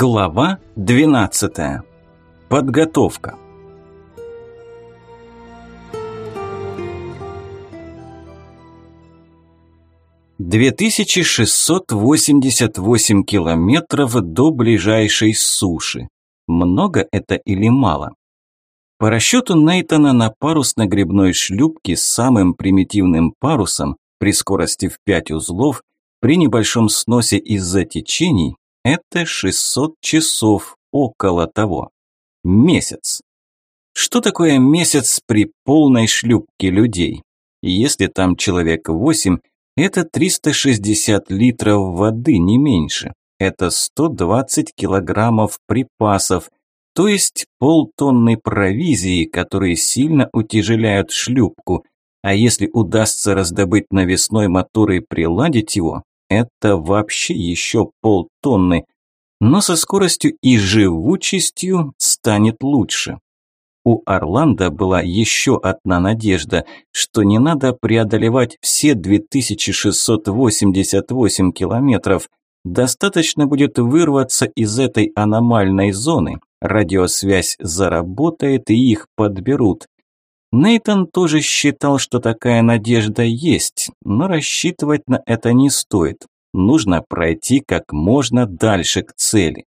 Глава 12. Подготовка. Две тысячи шестьсот восемьдесят восемь километров до ближайшей суши. Много это или мало? По расчету Нейтона на парусно-гребной шлюпке с самым примитивным парусом при скорости в 5 узлов при небольшом сносе из-за течений это 600 часов, около того. Месяц. Что такое месяц при полной шлюпке людей? Если там человек 8, это 360 литров воды, не меньше. Это 120 килограммов припасов, то есть полтонны провизии, которые сильно утяжеляют шлюпку. А если удастся раздобыть навесной мотор и приладить его, это вообще еще полтонны. Но со скоростью и живучестью станет лучше. У Орландо была еще одна надежда, что не надо преодолевать все 2688 километров. Достаточно будет вырваться из этой аномальной зоны, радиосвязь заработает и их подберут. Нейтон тоже считал, что такая надежда есть, но рассчитывать на это не стоит. Нужно пройти как можно дальше к цели.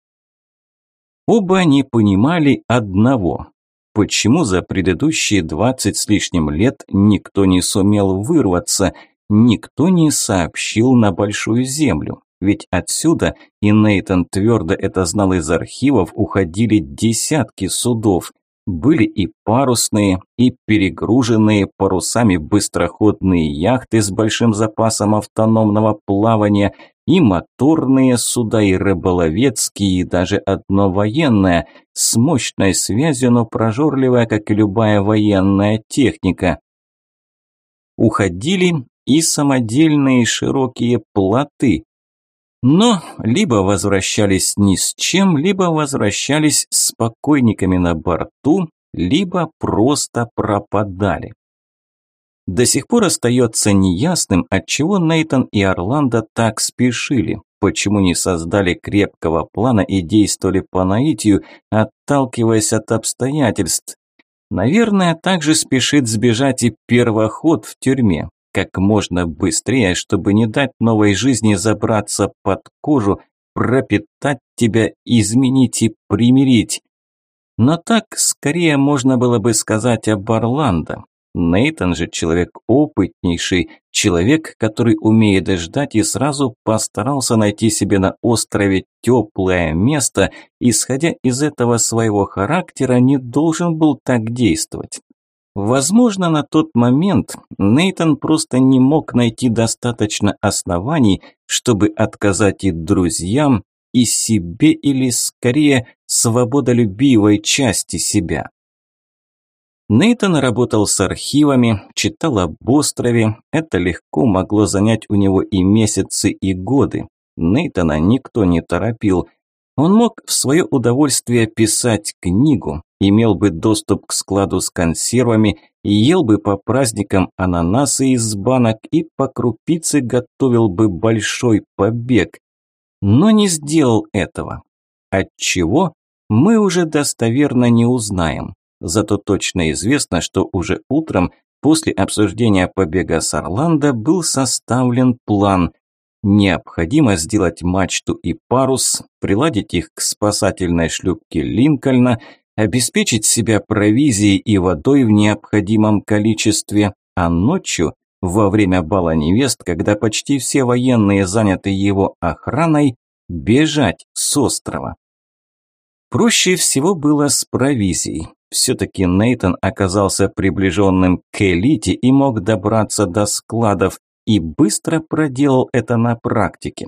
Оба не понимали одного. Почему за предыдущие двадцать с лишним лет никто не сумел вырваться, никто не сообщил на Большую Землю? Ведь отсюда, и Нейтон твердо это знал из архивов, уходили десятки судов – были и парусные, и перегруженные парусами быстроходные яхты с большим запасом автономного плавания, и моторные суда, и рыболовецкие, и даже одно военное, с мощной связью, но прожорливая, как и любая военная техника. Уходили и самодельные широкие плоты, но либо возвращались ни с чем, либо возвращались с покойниками на борту, либо просто пропадали. До сих пор остается неясным, отчего Нейтон и Орландо так спешили, почему не создали крепкого плана и действовали по наитию, отталкиваясь от обстоятельств. Наверное, также спешит сбежать и первоход в тюрьме, как можно быстрее, чтобы не дать новой жизни забраться под кожу, пропитать тебя, изменить и примирить. Но так скорее можно было бы сказать об Орландо. Нейтан же человек опытнейший, человек, который умеет ждать и сразу постарался найти себе на острове теплое место, исходя из этого своего характера, не должен был так действовать. Возможно, на тот момент Нейтон просто не мог найти достаточно оснований, чтобы отказать и друзьям, и себе, или скорее свободолюбивой части себя. Нейтон работал с архивами, читал об острове, это легко могло занять у него и месяцы, и годы. Нейтона никто не торопил, он мог в свое удовольствие писать книгу, имел бы доступ к складу с консервами, ел бы по праздникам ананасы из банок и по крупице готовил бы большой побег. Но не сделал этого. Отчего? Мы уже достоверно не узнаем. Зато точно известно, что уже утром после обсуждения побега с Орландо был составлен план – Необходимо сделать мачту и парус, приладить их к спасательной шлюпке Линкольна, обеспечить себя провизией и водой в необходимом количестве, а ночью, во время бала невест, когда почти все военные заняты его охраной, бежать с острова. Проще всего было с провизией. Все-таки Нейтон оказался приближенным к элите и мог добраться до складов, и быстро проделал это на практике.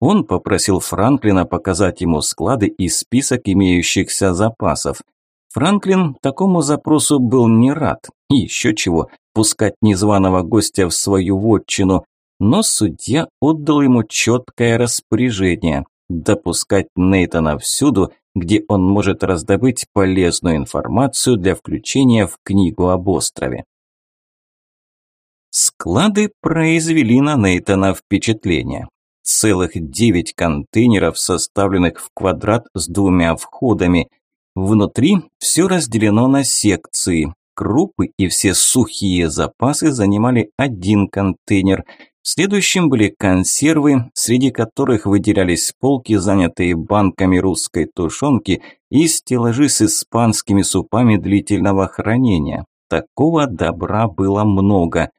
Он попросил Франклина показать ему склады и список имеющихся запасов. Франклин такому запросу был не рад. И еще чего, пускать незваного гостя в свою вотчину. Но судья отдал ему четкое распоряжение – допускать Нейтана всюду, где он может раздобыть полезную информацию для включения в книгу об острове. Склады произвели на Нейтана впечатление. целых девять контейнеров, составленных в квадрат с двумя входами. Внутри все разделено на секции. Крупы и все сухие запасы занимали один контейнер. В следующем были консервы, среди которых выделялись полки, занятые банками русской тушенки и стеллажи с испанскими супами длительного хранения. Такого добра было много.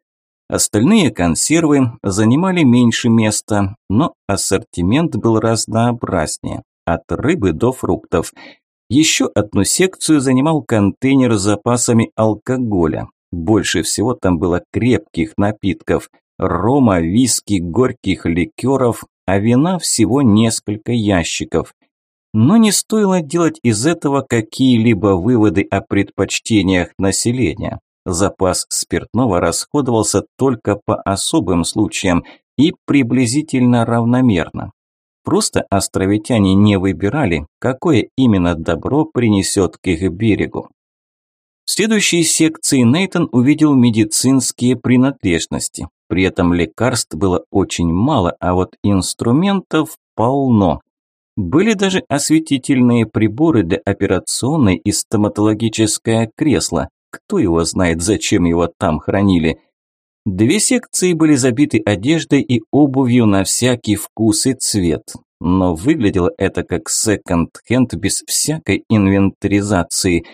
Остальные консервы занимали меньше места, но ассортимент был разнообразнее, от рыбы до фруктов – еще одну секцию занимал контейнер с запасами алкоголя. Больше всего там было крепких напитков – рома, виски, горьких ликеров, а вина всего несколько ящиков. Но не стоило делать из этого какие-либо выводы о предпочтениях населения. Запас спиртного расходовался только по особым случаям и приблизительно равномерно. Просто островитяне не выбирали, какое именно добро принесет к их берегу. В следующей секции Нейтон увидел медицинские принадлежности. При этом лекарств было очень мало, а вот инструментов полно. Были даже осветительные приборы для операционной и стоматологическое кресло. Кто его знает, зачем его там хранили. Две секции были забиты одеждой и обувью на всякий вкус и цвет, но выглядело это как секонд-хенд без всякой инвентаризации.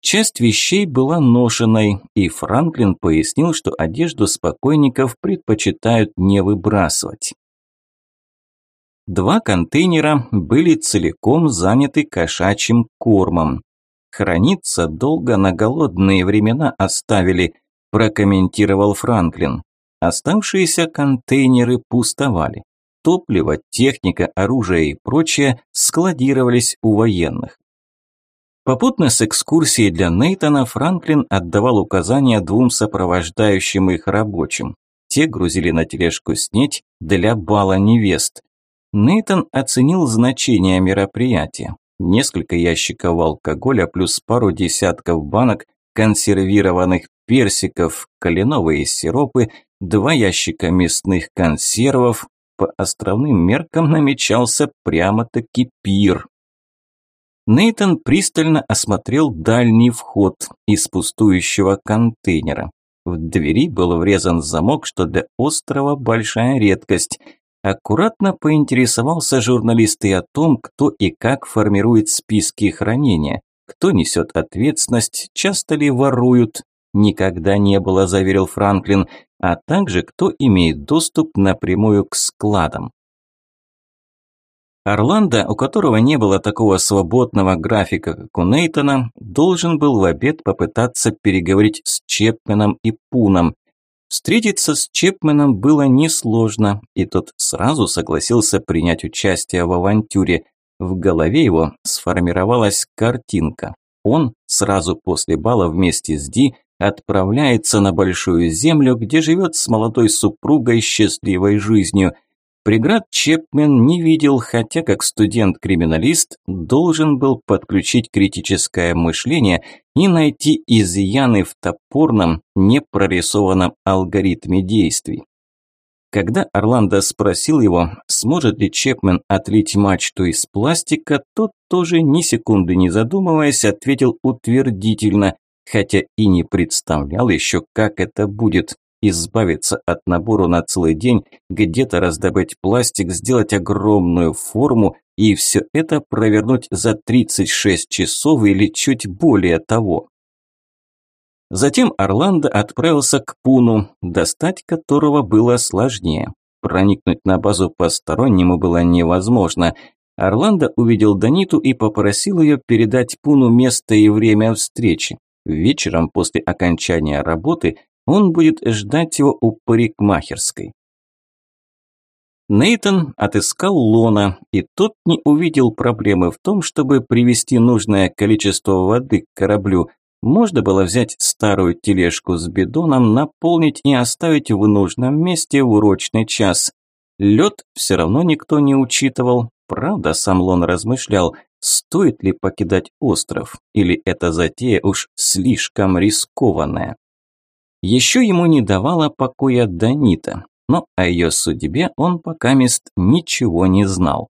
Часть вещей была ношенной, и Франклин пояснил, что одежду спокойников предпочитают не выбрасывать. Два контейнера были целиком заняты кошачьим кормом. Храниться долго на голодные времена оставили – прокомментировал Франклин. Оставшиеся контейнеры пустовали. Топливо, техника, оружие и прочее складировались у военных. Попутно с экскурсией для Нейтона Франклин отдавал указания двум сопровождающим их рабочим. Те грузили на тележку снеть для бала невест. Нейтон оценил значение мероприятия. Несколько ящиков алкоголя плюс пару десятков банок консервированных персиков, кленовые сиропы, два ящика мясных консервов. По островным меркам намечался прямо-таки пир. Нейтон пристально осмотрел дальний вход из пустующего контейнера. В двери был врезан замок, что для острова большая редкость. Аккуратно поинтересовался журналист и о том, кто и как формирует списки хранения, кто несет ответственность, часто ли воруют, никогда не было, заверил Франклин, а также кто имеет доступ напрямую к складам. Орландо, у которого не было такого свободного графика, как у Нейтона, должен был в обед попытаться переговорить с Чепменом и Пуном. Встретиться с Чепменом было несложно, и тот сразу согласился принять участие в авантюре. В голове его сформировалась картинка. Он сразу после бала вместе с Ди отправляется на Большую Землю, где живет с молодой супругой счастливой жизнью. Преград Чепмен не видел, хотя как студент-криминалист должен был подключить критическое мышление и найти изъяны в топорном, непрорисованном алгоритме действий. Когда Орландо спросил его, сможет ли Чепмен отлить мачту из пластика, тот тоже ни секунды не задумываясь ответил утвердительно, хотя и не представлял еще, как это будет. Избавиться от набора на целый день, где-то раздобыть пластик, сделать огромную форму и все это провернуть за 36 часов или чуть более того. Затем Орландо отправился к Пуну, достать которого было сложнее. Проникнуть на базу постороннему было невозможно. Орландо увидел Даниту и попросил ее передать Пуну место и время встречи. Вечером после окончания работы он будет ждать его у парикмахерской. Нейтон отыскал Лона, и тот не увидел проблемы в том, чтобы привезти нужное количество воды к кораблю. Можно было взять старую тележку с бидоном, наполнить и оставить в нужном месте в урочный час. Лед все равно никто не учитывал. Правда, сам Лон размышлял, Стоит ли покидать остров, или эта затея уж слишком рискованная? Еще ему не давала покоя Данита. но о ее судьбе он пока мест ничего не знал.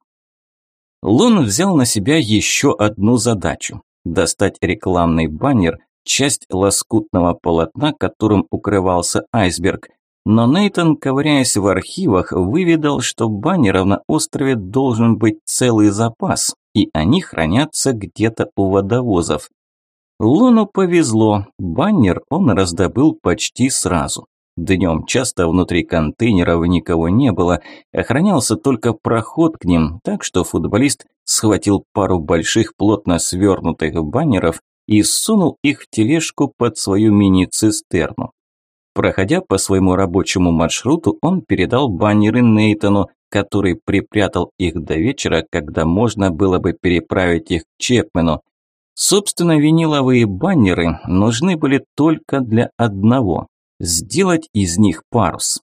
Лун взял на себя еще одну задачу – достать рекламный баннер, часть лоскутного полотна, которым укрывался айсберг. Но Нейтон, ковыряясь в архивах, выведал, что баннеров на острове должен быть целый запас, и они хранятся где-то у водовозов. Луну повезло, баннер он раздобыл почти сразу. Днем часто внутри контейнеров никого не было, охранялся только проход к ним, так что футболист схватил пару больших плотно свернутых баннеров и сунул их в тележку под свою мини-цистерну. Проходя по своему рабочему маршруту, он передал баннеры Нейтану, который припрятал их до вечера, когда можно было бы переправить их к Чепмену. Собственно, виниловые баннеры нужны были только для одного – сделать из них парус.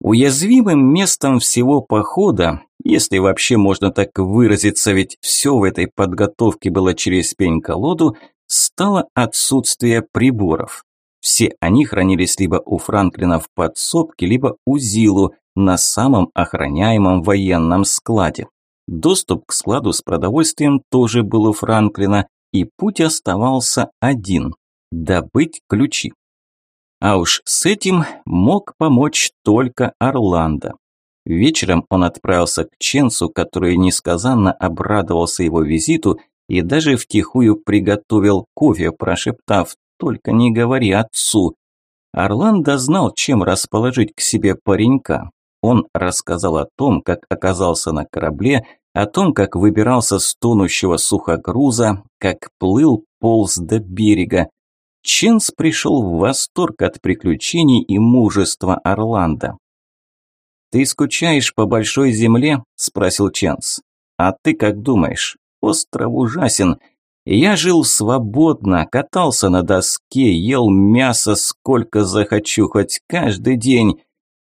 Уязвимым местом всего похода, если вообще можно так выразиться, ведь все в этой подготовке было через пень-колоду, стало отсутствие приборов. Все они хранились либо у Франклина в подсобке, либо у Зилу на самом охраняемом военном складе. Доступ к складу с продовольствием тоже был у Франклина, и путь оставался один – добыть ключи. А уж с этим мог помочь только Орландо. Вечером он отправился к Ченсу, который несказанно обрадовался его визиту и даже втихую приготовил кофе, прошептав «Только не говори отцу». Орландо знал, чем расположить к себе паренька. Он рассказал о том, как оказался на корабле, о том, как выбирался с тонущего сухогруза, как плыл, полз до берега. Ченс пришел в восторг от приключений и мужества Орландо. «Ты скучаешь по большой земле?» – спросил Ченс. «А ты как думаешь? Остров ужасен. Я жил свободно, катался на доске, ел мясо сколько захочу, хоть каждый день.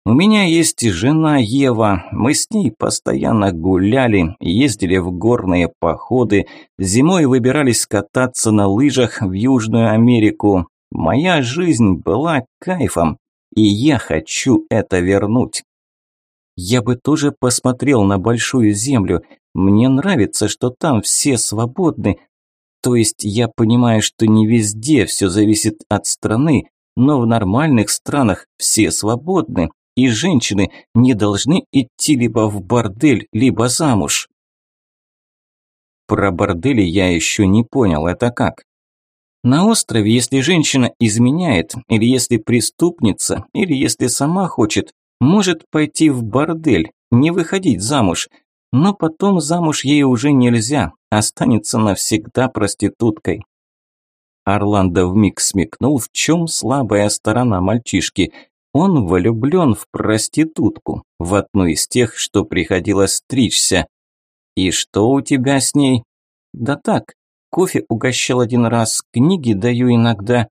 У меня есть жена Ева, мы с ней постоянно гуляли, ездили в горные походы, зимой выбирались кататься на лыжах в Южную Америку. Моя жизнь была кайфом, и я хочу это вернуть. Я бы тоже посмотрел на большую землю. Мне нравится, что там все свободны. То есть я понимаю, что не везде все зависит от страны, но в нормальных странах все свободны, и женщины не должны идти либо в бордель, либо замуж. Про бордели я еще не понял, это как? На острове, если женщина изменяет, или если преступница, или если сама хочет, может пойти в бордель, не выходить замуж, но потом замуж ей уже нельзя, останется навсегда проституткой. Орландо вмиг смекнул, в чем слабая сторона мальчишки. Он влюблен в проститутку, в одну из тех, что приходилось стричься. И что у тебя с ней? Да так, кофе угощал один раз, книги даю иногда.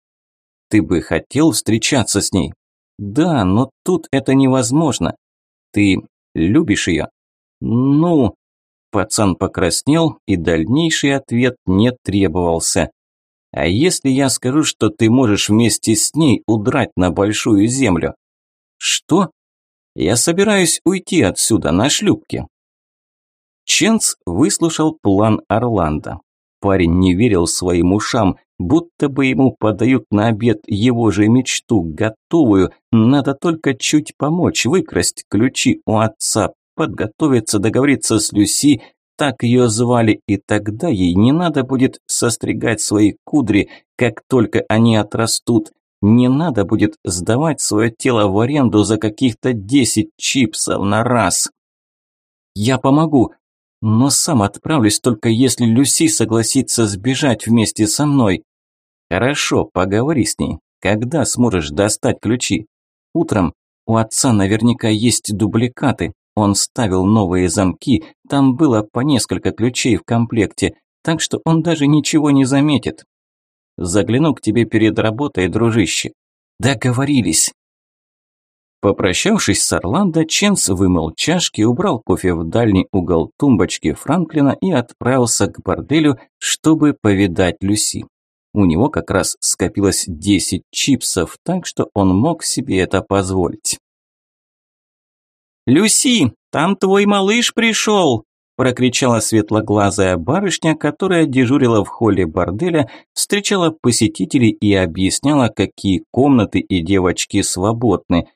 Ты бы хотел встречаться с ней? Да, но тут это невозможно. Ты любишь ее? Ну, пацан покраснел, и дальнейший ответ не требовался. А если я скажу, что ты можешь вместе с ней удрать на большую землю? Что? Я собираюсь уйти отсюда на шлюпке. Ченс выслушал план Орландо. Парень не верил своим ушам, будто бы ему подают на обед его же мечту, готовую, надо только чуть помочь, выкрасть ключи у отца, подготовиться, договориться с Люси, так ее звали, и тогда ей не надо будет состригать свои кудри, как только они отрастут. Не надо будет сдавать свое тело в аренду за каких-то десять чипсов на раз. Я помогу, но сам отправлюсь только если Люси согласится сбежать вместе со мной. Хорошо, поговори с ней. Когда сможешь достать ключи? Утром. У отца наверняка есть дубликаты. Он ставил новые замки, там было по несколько ключей в комплекте, так что он даже ничего не заметит. Загляну к тебе перед работой, дружище. Договорились. Попрощавшись с Орландо, Ченс вымыл чашки, убрал кофе в дальний угол тумбочки Франклина и отправился к борделю, чтобы повидать Люси. У него как раз скопилось 10 чипсов, так что он мог себе это позволить. «Люси, там твой малыш пришел!» прокричала светлоглазая барышня, которая дежурила в холле борделя, встречала посетителей и объясняла, какие комнаты и девочки свободны.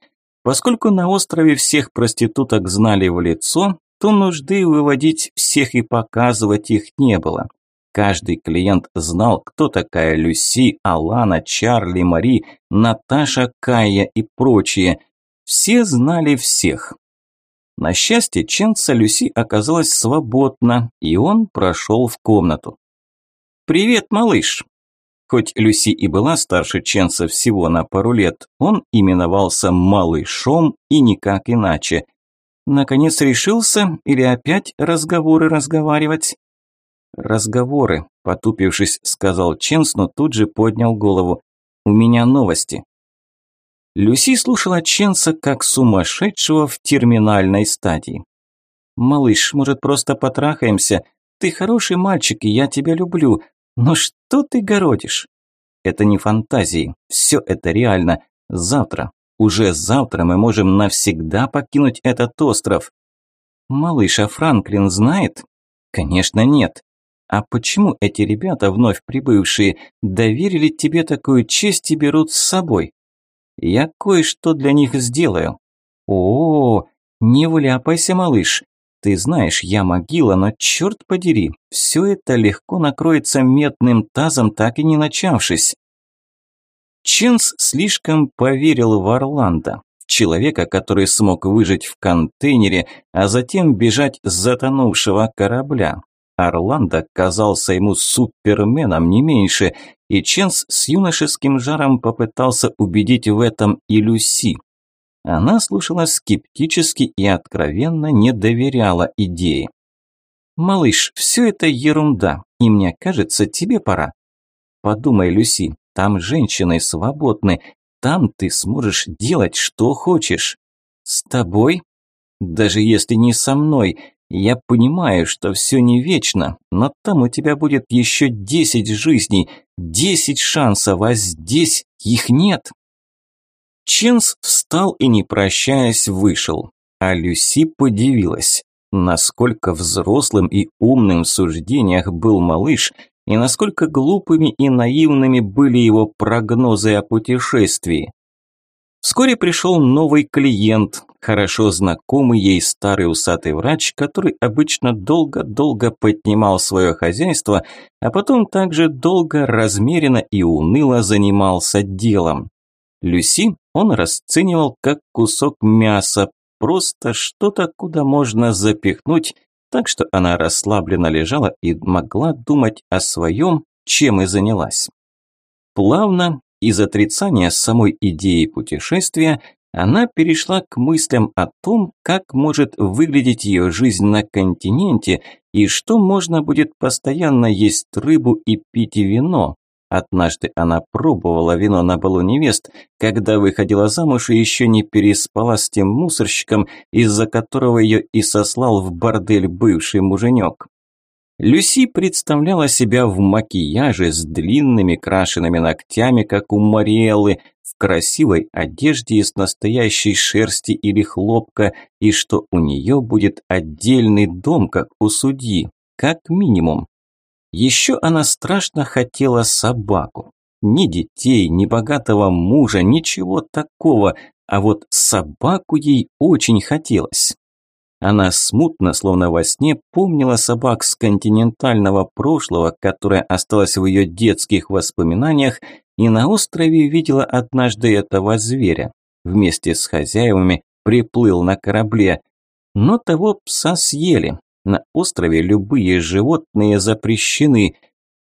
Поскольку на острове всех проституток знали в лицо, то нужды выводить всех и показывать их не было. Каждый клиент знал, кто такая Люси, Алана, Чарли, Мари, Наташа, Кая и прочие. Все знали всех. На счастье Ченца Люси оказалась свободна, и он прошел в комнату. «Привет, малыш!» Хоть Люси и была старше Ченца всего на пару лет, он именовался малышом и никак иначе. Наконец решился или опять разговоры разговаривать? «Разговоры», – потупившись, сказал Ченс, но тут же поднял голову. «У меня новости». Люси слушала Ченса как сумасшедшего в терминальной стадии. «Малыш, может, просто потрахаемся? Ты хороший мальчик, и я тебя люблю. Но что ты городишь?» «Это не фантазии. Все это реально. Завтра, уже завтра мы можем навсегда покинуть этот остров». «Малыш, а Франклин знает?» «Конечно, нет. А почему эти ребята, вновь прибывшие, доверили тебе такую честь и берут с собой?» Я кое-что для них сделаю. О, не вляпайся, малыш. Ты знаешь, я могила, но черт подери, все это легко накроется медным тазом, так и не начавшись. Ченс слишком поверил в Орландо, человека, который смог выжить в контейнере, а затем бежать с затонувшего корабля. Орландо казался ему суперменом не меньше, и Ченс с юношеским жаром попытался убедить в этом и Люси. Она слушала скептически и откровенно не доверяла идее. «Малыш, все это ерунда, и мне кажется, тебе пора». «Подумай, Люси, там женщины свободны, там ты сможешь делать, что хочешь». «С тобой?» «Даже если не со мной, я понимаю, что все не вечно, но там у тебя будет еще десять жизней, десять шансов, а здесь их нет. Ченс встал и, не прощаясь, вышел. А Люси подивилась, насколько взрослым и умным в суждениях был малыш, и насколько глупыми и наивными были его прогнозы о путешествии. Вскоре пришел новый клиент, хорошо знакомый ей старый усатый врач, который обычно долго-долго поднимал свое хозяйство, а потом также долго, размеренно и уныло занимался делом. Люси он расценивал как кусок мяса, просто что-то, куда можно запихнуть, так что она расслабленно лежала и могла думать о своем, чем и занялась. Плавно, из отрицания самой идеи путешествия она перешла к мыслям о том, как может выглядеть ее жизнь на континенте и что можно будет постоянно есть рыбу и пить вино. Однажды она пробовала вино на балу невест, когда выходила замуж и еще не переспала с тем мусорщиком, из-за которого ее и сослал в бордель бывший муженек. Люси представляла себя в макияже с длинными крашенными ногтями, как у Мариэллы, в красивой одежде из настоящей шерсти или хлопка, и что у нее будет отдельный дом, как у судьи, как минимум. Еще она страшно хотела собаку. Ни детей, ни богатого мужа, ничего такого, а вот собаку ей очень хотелось. Она смутно, словно во сне, помнила собак с континентального прошлого, которое осталось в ее детских воспоминаниях, и на острове видела однажды этого зверя. Вместе с хозяевами приплыл на корабле. Но того пса съели. На острове любые животные запрещены.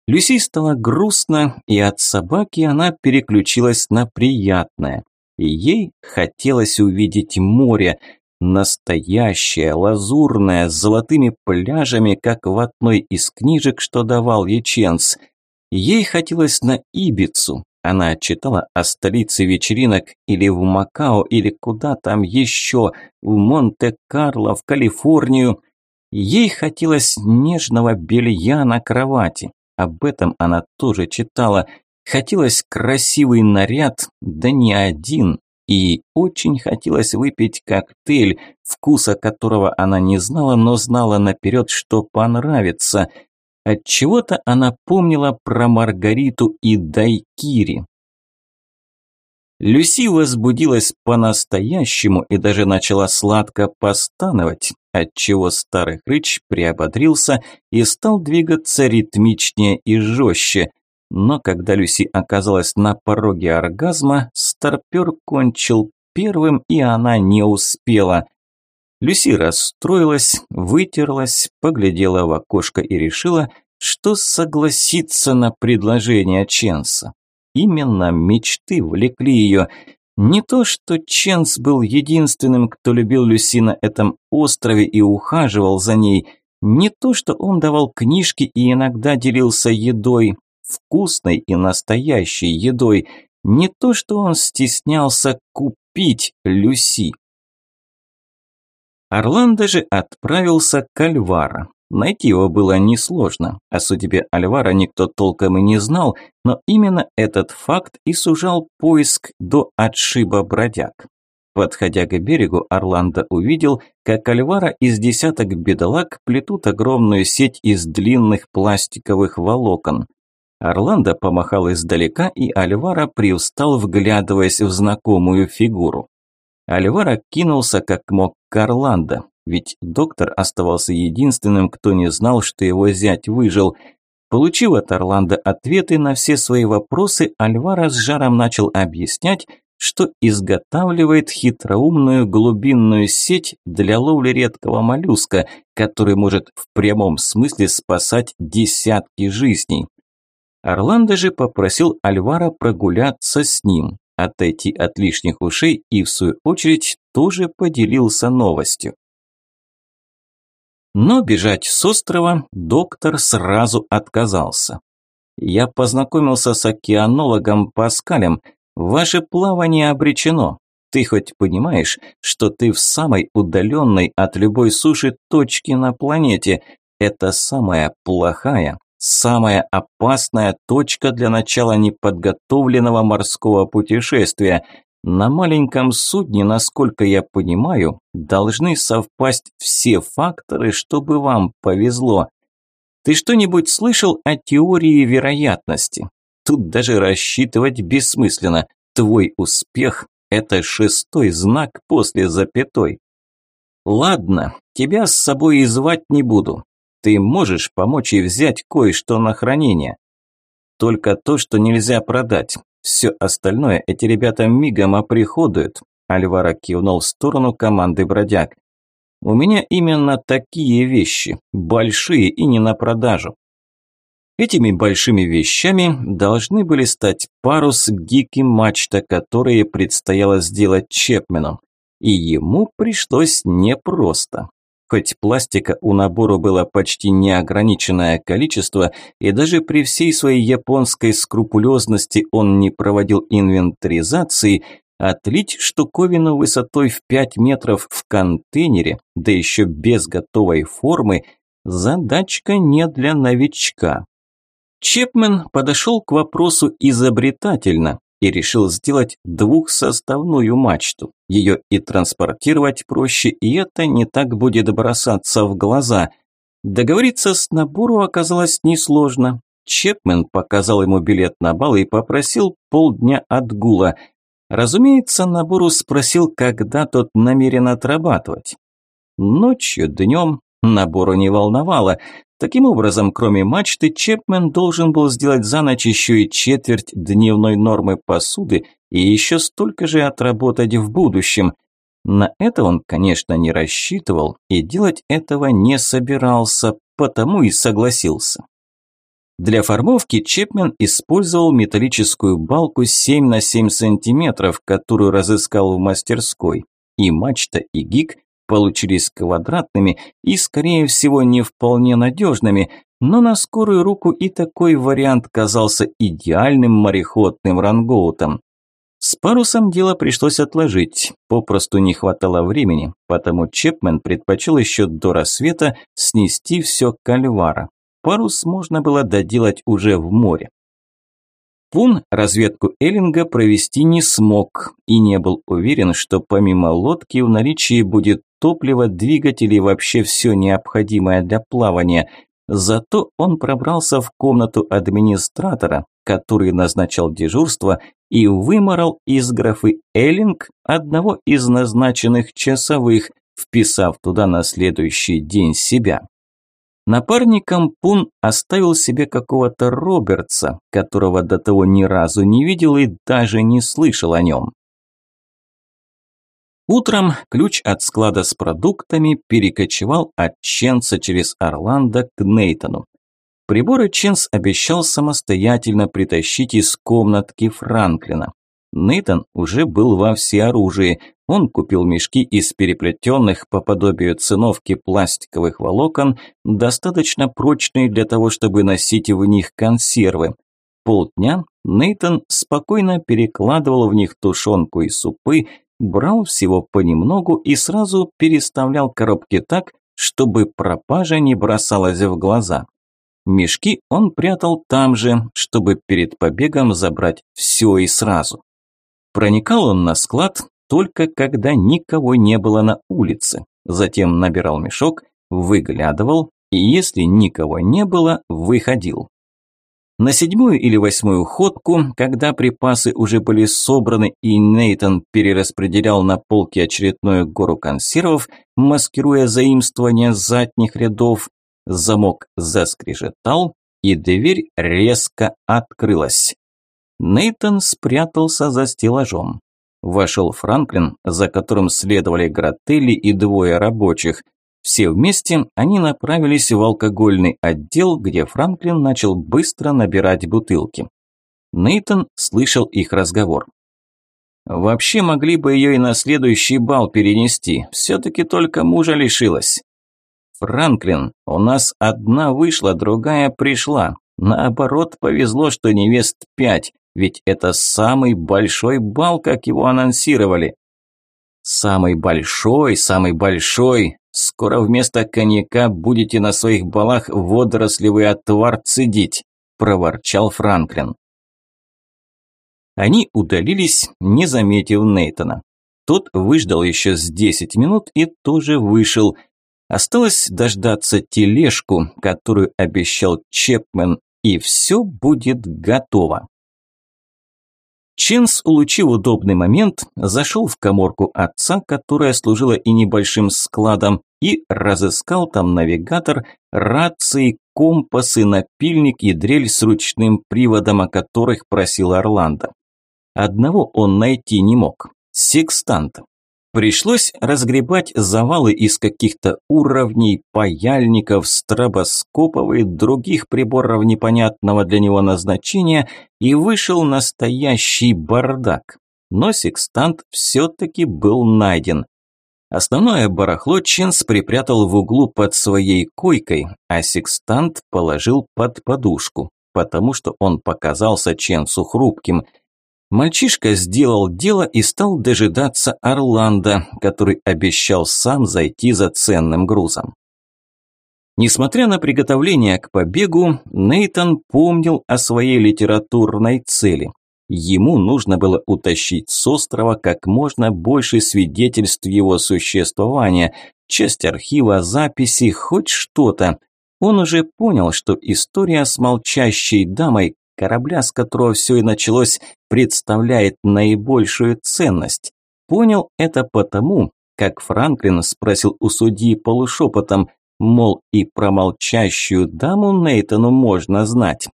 Люси стало грустно, и от собаки она переключилась на приятное. Ей хотелось увидеть море – Настоящая, лазурная, с золотыми пляжами, как в одной из книжек, что давал Яченс. Ей хотелось на Ибицу. Она читала о столице вечеринок или в Макао, или куда там еще, в Монте-Карло, в Калифорнию. Ей хотелось нежного белья на кровати, об этом она тоже читала. Хотелось красивый наряд, да не один, и очень хотелось выпить коктейль, вкуса которого она не знала, но знала наперед, что понравится. От чего то она помнила про Маргариту и Дайкири. Люси возбудилась по-настоящему и даже начала сладко постановать, отчего старый хрыч приободрился и стал двигаться ритмичнее и жестче. Но когда Люси оказалась на пороге оргазма, старпер кончил первым, и она не успела. Люси расстроилась, вытерлась, поглядела в окошко и решила, что согласится на предложение Ченса. Именно мечты влекли ее. Не то, что Ченс был единственным, кто любил Люси на этом острове и ухаживал за ней, не то, что он давал книжки и иногда делился едой, вкусной и настоящей едой, не то, что он стеснялся купить Люси. Орландо же отправился к Альвара. Найти его было несложно. О судьбе Альвара никто толком и не знал, но именно этот факт и сужал поиск до отшиба бродяг. Подходя к берегу, Орландо увидел, как Альвара из десяток бедолаг плетут огромную сеть из длинных пластиковых волокон. Орландо помахал издалека, и Альвара привстал, вглядываясь в знакомую фигуру. Альвара кинулся как мог к Орландо ведь доктор оставался единственным, кто не знал, что его зять выжил. Получив от Орландо ответы на все свои вопросы, Альвара с жаром начал объяснять, что изготавливает хитроумную глубинную сеть для ловли редкого моллюска, который может в прямом смысле спасать десятки жизней. Орландо же попросил Альвара прогуляться с ним, отойти от лишних ушей и, в свою очередь, тоже поделился новостью. Но бежать с острова доктор сразу отказался. Я познакомился с океанологом Паскалем. Ваше плавание обречено. Ты хоть понимаешь, что ты в самой удаленной от любой суши точке на планете? Это самая плохая, самая опасная точка для начала неподготовленного морского путешествия. На маленьком судне, насколько я понимаю, должны совпасть все факторы, чтобы вам повезло. Ты что-нибудь слышал о теории вероятности? Тут даже рассчитывать бессмысленно. Твой успех – это шестой знак после запятой. Ладно, тебя с собой и звать не буду. Ты можешь помочь и взять кое-что на хранение. Только то, что нельзя продать. Все остальное эти ребята мигом оприходуют. Альвара кивнул в сторону команды бродяг. У меня именно такие вещи, большие и не на продажу. Этими большими вещами должны были стать парус, гик и мачта, которые предстояло сделать Чепмену. И ему пришлось непросто. Хоть пластика у набора было почти неограниченное количество, и даже при всей своей японской скрупулезности он не проводил инвентаризации, отлить штуковину высотой в 5 метров в контейнере, да еще без готовой формы, задачка не для новичка. Чепмен подошел к вопросу изобретательно и решил сделать двухсоставную мачту. Ее и транспортировать проще, и это не так будет бросаться в глаза. Договориться с набору оказалось несложно. Чепмен показал ему билет на бал и попросил полдня отгула. Разумеется, набору спросил, когда тот намерен отрабатывать. Ночью, днем набору не волновало. Таким образом, кроме мачты, Чепмен должен был сделать за ночь еще и четверть дневной нормы посуды и еще столько же отработать в будущем. На это он, конечно, не рассчитывал и делать этого не собирался, потому и согласился. Для формовки Чепмен использовал металлическую балку 7 на 7 сантиметров, которую разыскал в мастерской. И мачта, и гик получились квадратными и, скорее всего, не вполне надежными, но на скорую руку и такой вариант казался идеальным мореходным рангоутом. С парусом дело пришлось отложить, попросту не хватало времени, потому Чепмен предпочел еще до рассвета снести все кальвара. парус можно было доделать уже в море. Пун разведку Эллинга провести не смог и не был уверен, что помимо лодки в наличии будет топливо, двигатели и вообще все необходимое для плавания. Зато он пробрался в комнату администратора, который назначал дежурство, и выморал из графы Эллинг одного из назначенных часовых, вписав туда на следующий день себя. Напарником Пун оставил себе какого-то Робертса, которого до того ни разу не видел и даже не слышал о нем. Утром ключ от склада с продуктами перекочевал от Ченса через Орландо к Нейтону. Приборы Ченс обещал самостоятельно притащить из комнатки Франклина. Нейтон уже был во всеоружии. Он купил мешки из переплетенных по подобию циновки пластиковых волокон, достаточно прочные для того, чтобы носить в них консервы. Полдня Нейтон спокойно перекладывал в них тушенку и супы, брал всего понемногу и сразу переставлял коробки так, чтобы пропажа не бросалась в глаза. Мешки он прятал там же, чтобы перед побегом забрать все и сразу. Проникал он на склад только когда никого не было на улице. Затем набирал мешок, выглядывал и если никого не было, выходил. На седьмую или восьмую ходку, когда припасы уже были собраны и Нейтон перераспределял на полке очередную гору консервов, маскируя заимствование задних рядов, замок заскрежетал и дверь резко открылась. Нейтон спрятался за стеллажом. Вошел Франклин, за которым следовали Грателли и двое рабочих. Все вместе они направились в алкогольный отдел, где Франклин начал быстро набирать бутылки. Нейтон слышал их разговор. «Вообще могли бы ее и на следующий бал перенести, все-таки только мужа лишилась». «Франклин, у нас одна вышла, другая пришла. Наоборот, повезло, что невест пять. Ведь это самый большой бал, как его анонсировали. Самый большой, самый большой. Скоро вместо коньяка будете на своих балах водорослевый отвар цедить, проворчал Франклин. Они удалились, не заметив Нейтона. Тот выждал еще с 10 минут и тоже вышел. Осталось дождаться тележку, которую обещал Чепмен, и все будет готово. Ченс, улучив удобный момент, зашел в коморку отца, которая служила и небольшим складом, и разыскал там навигатор, рации, компасы, напильник и дрель с ручным приводом, о которых просил Орландо. Одного он найти не мог – секстанта. Пришлось разгребать завалы из каких-то уровней, паяльников, стробоскопов и других приборов непонятного для него назначения, и вышел настоящий бардак. Но секстант все-таки был найден. Основное барахло Ченс припрятал в углу под своей койкой, а секстант положил под подушку, потому что он показался Ченсу хрупким – Мальчишка сделал дело и стал дожидаться Орландо, который обещал сам зайти за ценным грузом. Несмотря на приготовление к побегу, Нейтон помнил о своей литературной цели. Ему нужно было утащить с острова как можно больше свидетельств его существования, часть архива, записи, хоть что-то. Он уже понял, что история с молчащей дамой корабля, с которого все и началось, представляет наибольшую ценность. Понял это потому, как Франклин спросил у судьи полушепотом, мол, и про молчащую даму Нейтану можно знать.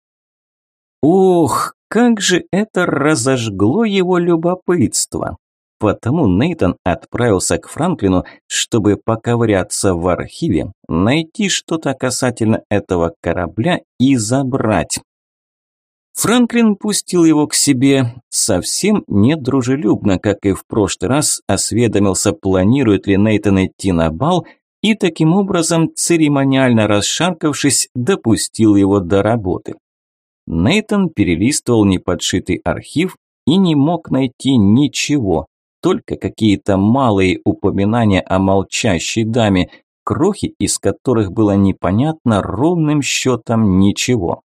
Ох, как же это разожгло его любопытство. Потому Нейтон отправился к Франклину, чтобы поковыряться в архиве, найти что-то касательно этого корабля и забрать. Франклин пустил его к себе совсем недружелюбно, как и в прошлый раз, осведомился, планирует ли Нейтан идти на бал, и таким образом, церемониально расшаркавшись, допустил его до работы. Нейтан перелистывал неподшитый архив и не мог найти ничего, только какие-то малые упоминания о молчащей даме, крохи из которых было непонятно ровным счетом ничего.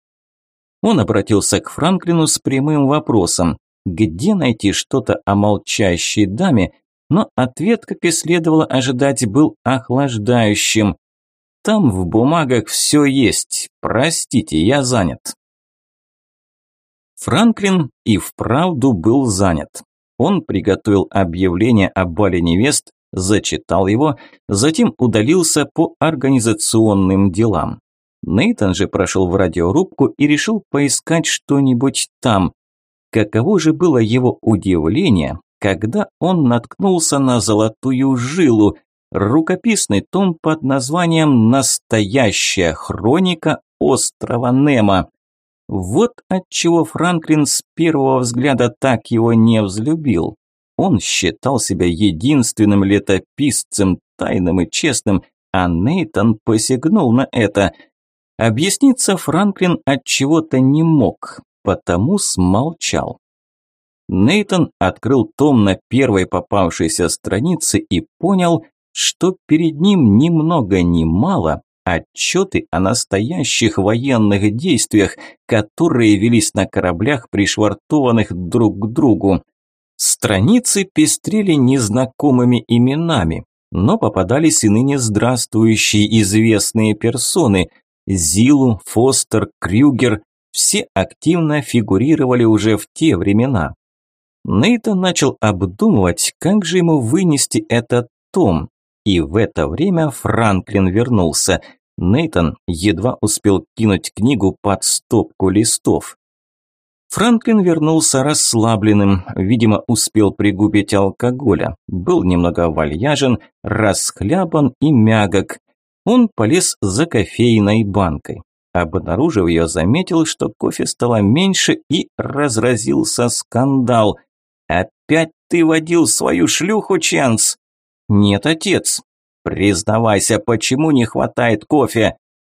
Он обратился к Франклину с прямым вопросом, где найти что-то о молчащей даме, но ответ, как и следовало ожидать, был охлаждающим. «Там в бумагах все есть. Простите, я занят». Франклин и вправду был занят. Он приготовил объявление о бале невест, зачитал его, затем удалился по организационным делам. Нейтан же прошел в радиорубку и решил поискать что-нибудь там. Каково же было его удивление, когда он наткнулся на золотую жилу, рукописный том под названием «Настоящая хроника острова Немо». Вот отчего Франклин с первого взгляда так его не взлюбил. Он считал себя единственным летописцем, тайным и честным, а Нейтан посягнул на это. Объясниться Франклин от чего-то не мог, потому смолчал. Нейтон открыл том на первой попавшейся странице и понял, что перед ним ни много ни мало отчеты о настоящих военных действиях, которые велись на кораблях, пришвартованных друг к другу. Страницы пестрели незнакомыми именами, но попадались и ныне здравствующие известные персоны. Зилу, Фостер, Крюгер – все активно фигурировали уже в те времена. Нейтан начал обдумывать, как же ему вынести этот том, и в это время Франклин вернулся. Нейтан едва успел кинуть книгу под стопку листов. Франклин вернулся расслабленным, видимо, успел пригубить алкоголя, был немного вальяжен, расхлябан и мягок. Он полез за кофейной банкой. Обнаружив ее, заметил, что кофе стало меньше и разразился скандал. «Опять ты водил свою шлюху, Ченс?» «Нет, отец». «Признавайся, почему не хватает кофе?»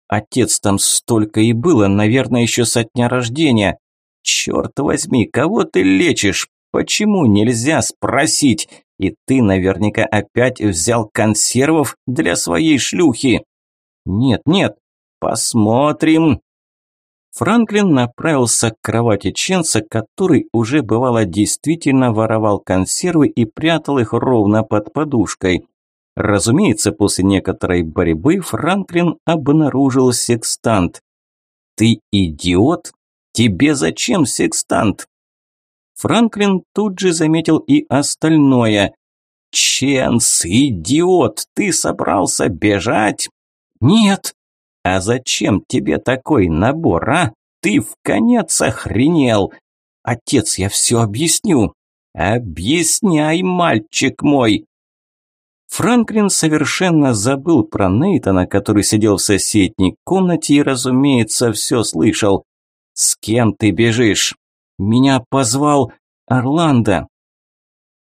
«Отец, там столько и было, наверное, еще со дня рождения». «Черт возьми, кого ты лечишь? Почему нельзя спросить? И ты наверняка опять взял консервов для своей шлюхи». «Нет, нет, посмотрим». Франклин направился к кровати Ченса, который уже бывало действительно воровал консервы и прятал их ровно под подушкой. Разумеется, после некоторой борьбы Франклин обнаружил секстант. «Ты идиот? Тебе зачем секстант?» Франклин тут же заметил и остальное. «Ченс, идиот, ты собрался бежать?» «Нет», «А зачем тебе такой набор, а? Ты в конец охренел!» «Отец, я все объясню!» «Объясняй, мальчик мой!» Франклин совершенно забыл про Нейтана, который сидел в соседней комнате и, разумеется, все слышал. «С кем ты бежишь?» «Меня позвал Орландо».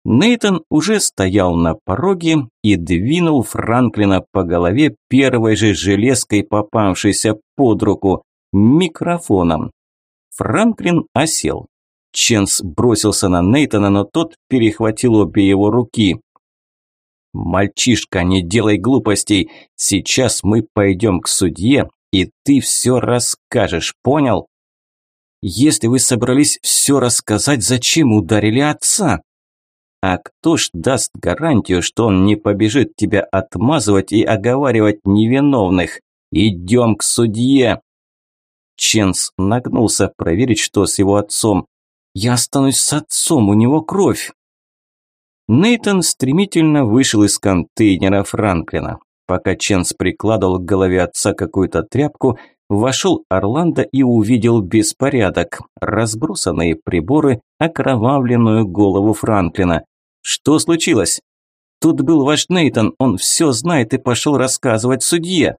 Нейтон уже стоял на пороге и двинул Франклина по голове первой же железкой, попавшейся под руку, микрофоном. Франклин осел. Ченс бросился на Нейтона, но тот перехватил обе его руки. «Мальчишка, не делай глупостей. Сейчас мы пойдем к судье, и ты все расскажешь, понял?» «Если вы собрались все рассказать, зачем ударили отца?» А кто ж даст гарантию, что он не побежит тебя отмазывать и оговаривать невиновных? Идем к судье!» Ченс нагнулся проверить, что с его отцом. «Я останусь с отцом, у него кровь!» Нейтон стремительно вышел из контейнера Франклина. Пока Ченс прикладывал к голове отца какую-то тряпку, вошел Орландо и увидел беспорядок, разбросанные приборы, окровавленную голову Франклина. Что случилось? Тут был ваш Нейтон, он все знает и пошел рассказывать судье.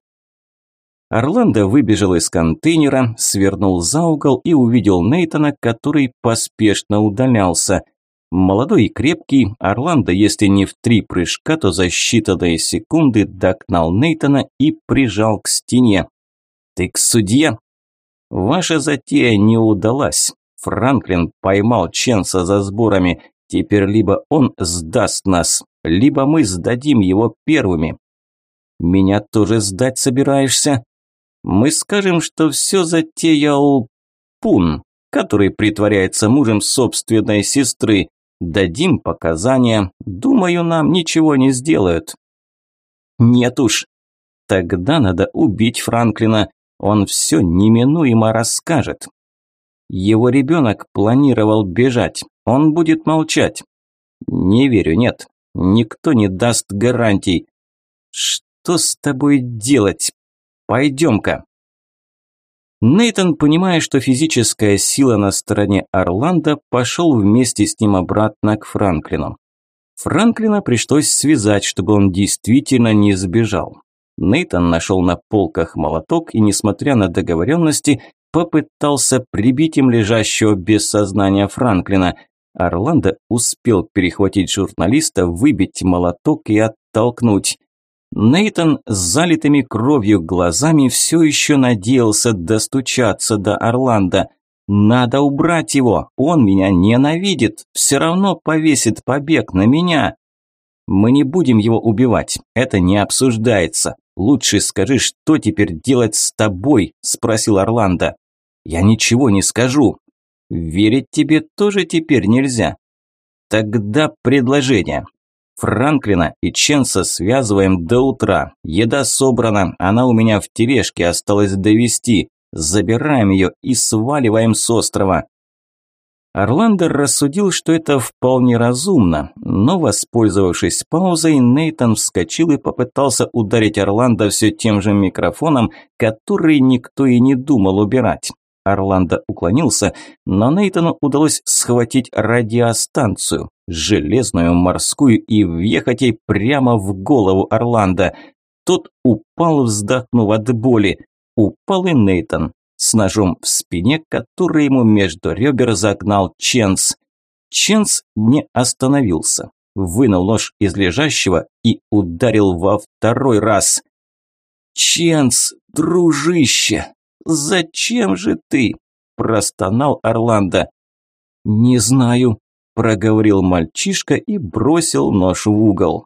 Орландо выбежал из контейнера, свернул за угол и увидел Нейтона, который поспешно удалялся. Молодой и крепкий, Орландо, если не в три прыжка, то за считанные секунды догнал Нейтона и прижал к стене. «Ты к судье?» «Ваша затея не удалась. Франклин поймал Ченса за сборами. Теперь либо он сдаст нас, либо мы сдадим его первыми. Меня тоже сдать собираешься? Мы скажем, что все затеял Пун, который притворяется мужем собственной сестры. Дадим показания. Думаю, нам ничего не сделают. Нет уж. Тогда надо убить Франклина. Он все неминуемо расскажет. Его ребенок планировал бежать. Он будет молчать. Не верю, нет. Никто не даст гарантий. Что с тобой делать? Пойдем-ка. Нейтон, понимая, что физическая сила на стороне Орландо, пошел вместе с ним обратно к Франклину. Франклина пришлось связать, чтобы он действительно не сбежал. Нейтон нашел на полках молоток и, несмотря на договоренности, попытался прибить им лежащего без сознания Франклина. Орландо успел перехватить журналиста, выбить молоток и оттолкнуть. Нейтон с залитыми кровью глазами все еще надеялся достучаться до Орландо. «Надо убрать его, он меня ненавидит, все равно повесит побег на меня». «Мы не будем его убивать, это не обсуждается. Лучше скажи, что теперь делать с тобой?» – спросил Орландо. «Я ничего не скажу. Верить тебе тоже теперь нельзя. Тогда предложение. Франклина и Ченса связываем до утра. Еда собрана, она у меня в тележке осталось довести. Забираем ее и сваливаем с острова. Орландер рассудил, что это вполне разумно, но, воспользовавшись паузой, Нейтон вскочил и попытался ударить Орландо все тем же микрофоном, который никто и не думал убирать. Орландо уклонился, но Нейтану удалось схватить радиостанцию, железную морскую, и въехать ей прямо в голову Орландо. Тот упал, вздохнув от боли. Упал и Нейтан с ножом в спине, который ему между ребер загнал Ченс. Ченс не остановился, вынул нож из лежащего и ударил во второй раз. «Ченс, дружище!» «Зачем же ты?» – простонал Орландо. «Не знаю», – проговорил мальчишка и бросил нож в угол.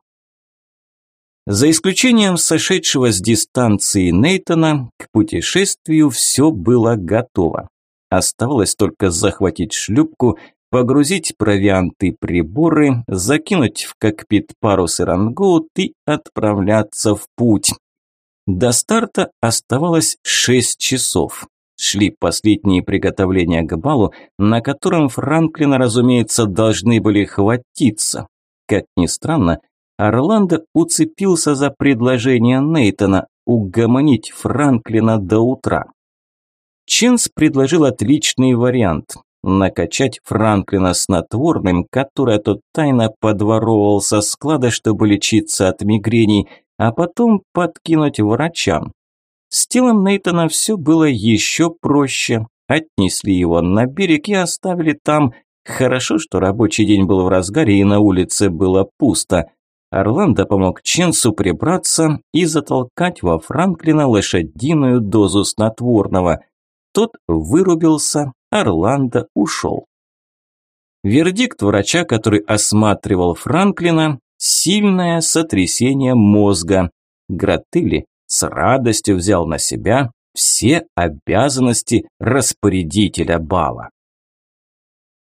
За исключением сошедшего с дистанции Нейтона, к путешествию все было готово. Оставалось только захватить шлюпку, погрузить провианты и приборы, закинуть в кокпит парус и рангоут и отправляться в путь. До старта оставалось 6 часов. Шли последние приготовления к балу, на котором Франклина, разумеется, должны были хватиться. Как ни странно, Орландо уцепился за предложение Нейтона угомонить Франклина до утра. Ченс предложил отличный вариант – накачать Франклина снотворным, которое тот тайно подворовывал со склада, чтобы лечиться от мигрений – а потом подкинуть врачам. С телом Нейтона все было еще проще. Отнесли его на берег и оставили там. Хорошо, что рабочий день был в разгаре и на улице было пусто. Орландо помог Ченсу прибраться и затолкать во Франклина лошадиную дозу снотворного. Тот вырубился, Орландо ушел. Вердикт врача, который осматривал Франклина, Сильное сотрясение мозга. Гратыли с радостью взял на себя все обязанности распорядителя бала.